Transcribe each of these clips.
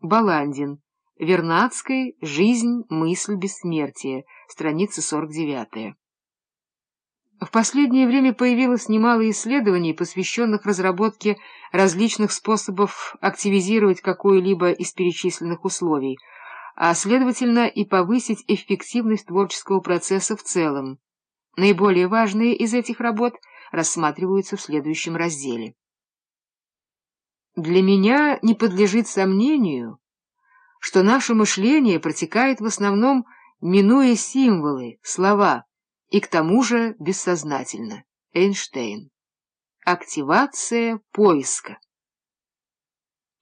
Баландин. Вернадской. Жизнь, мысль, бессмертие. Страница 49. В последнее время появилось немало исследований, посвященных разработке различных способов активизировать какое-либо из перечисленных условий, а, следовательно, и повысить эффективность творческого процесса в целом. Наиболее важные из этих работ рассматриваются в следующем разделе. Для меня не подлежит сомнению, что наше мышление протекает в основном, минуя символы, слова, и к тому же бессознательно. Эйнштейн. Активация поиска.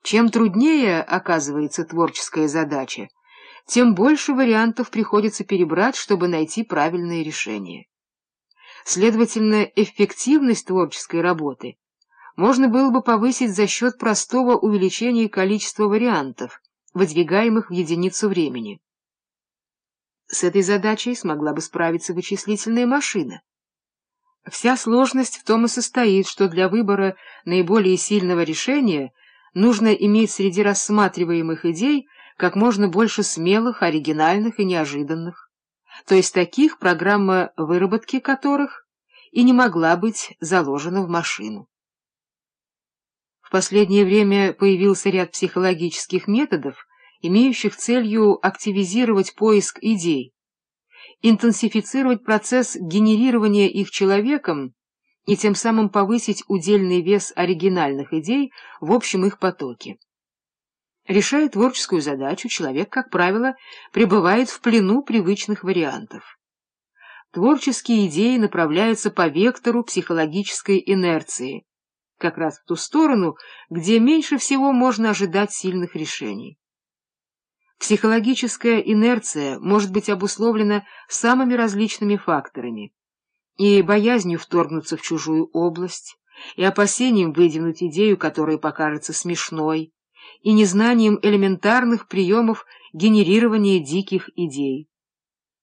Чем труднее оказывается творческая задача, тем больше вариантов приходится перебрать, чтобы найти правильное решение. Следовательно, эффективность творческой работы можно было бы повысить за счет простого увеличения количества вариантов, выдвигаемых в единицу времени. С этой задачей смогла бы справиться вычислительная машина. Вся сложность в том и состоит, что для выбора наиболее сильного решения нужно иметь среди рассматриваемых идей как можно больше смелых, оригинальных и неожиданных, то есть таких, программа выработки которых и не могла быть заложена в машину. В последнее время появился ряд психологических методов, имеющих целью активизировать поиск идей, интенсифицировать процесс генерирования их человеком и тем самым повысить удельный вес оригинальных идей в общем их потоке. Решая творческую задачу, человек, как правило, пребывает в плену привычных вариантов. Творческие идеи направляются по вектору психологической инерции, как раз в ту сторону, где меньше всего можно ожидать сильных решений. Психологическая инерция может быть обусловлена самыми различными факторами и боязнью вторгнуться в чужую область, и опасением выдвинуть идею, которая покажется смешной, и незнанием элементарных приемов генерирования диких идей.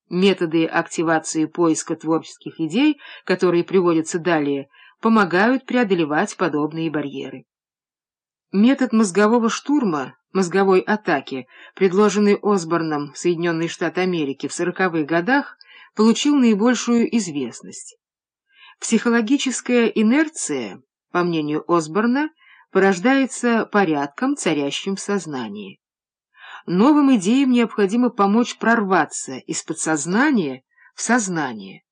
Методы активации поиска творческих идей, которые приводятся далее, помогают преодолевать подобные барьеры. Метод мозгового штурма, мозговой атаки, предложенный Осборном в Соединенные Штаты Америки в сороковых годах, получил наибольшую известность. Психологическая инерция, по мнению Осборна, порождается порядком, царящим в сознании. Новым идеям необходимо помочь прорваться из подсознания в сознание.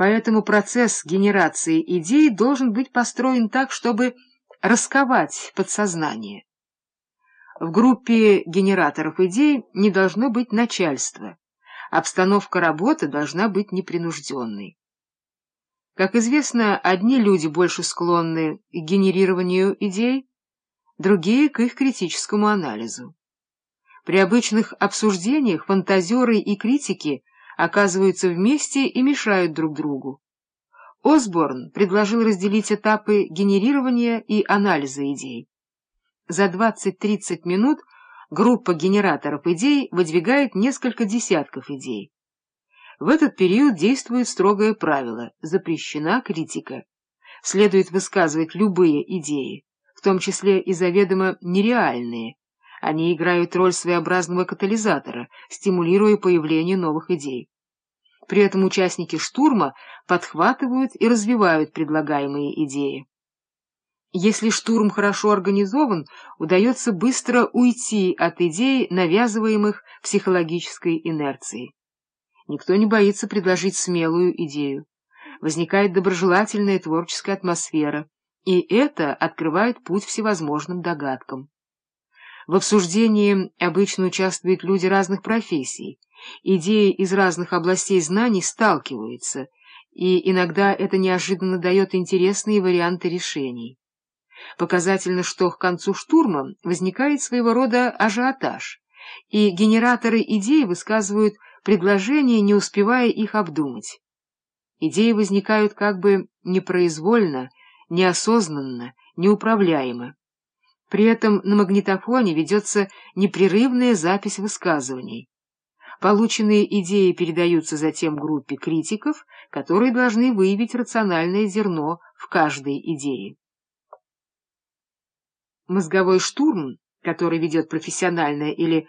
Поэтому процесс генерации идей должен быть построен так, чтобы расковать подсознание. В группе генераторов идей не должно быть начальства. Обстановка работы должна быть непринужденной. Как известно, одни люди больше склонны к генерированию идей, другие — к их критическому анализу. При обычных обсуждениях фантазеры и критики оказываются вместе и мешают друг другу. Осборн предложил разделить этапы генерирования и анализа идей. За 20-30 минут группа генераторов идей выдвигает несколько десятков идей. В этот период действует строгое правило – запрещена критика. Следует высказывать любые идеи, в том числе и заведомо нереальные. Они играют роль своеобразного катализатора, стимулируя появление новых идей. При этом участники штурма подхватывают и развивают предлагаемые идеи. Если штурм хорошо организован, удается быстро уйти от идей, навязываемых психологической инерцией. Никто не боится предложить смелую идею. Возникает доброжелательная творческая атмосфера, и это открывает путь всевозможным догадкам. В обсуждении обычно участвуют люди разных профессий, идеи из разных областей знаний сталкиваются, и иногда это неожиданно дает интересные варианты решений. Показательно, что к концу штурма возникает своего рода ажиотаж, и генераторы идей высказывают предложения, не успевая их обдумать. Идеи возникают как бы непроизвольно, неосознанно, неуправляемо. При этом на магнитофоне ведется непрерывная запись высказываний. Полученные идеи передаются затем группе критиков, которые должны выявить рациональное зерно в каждой идее. Мозговой штурм который ведет профессиональное или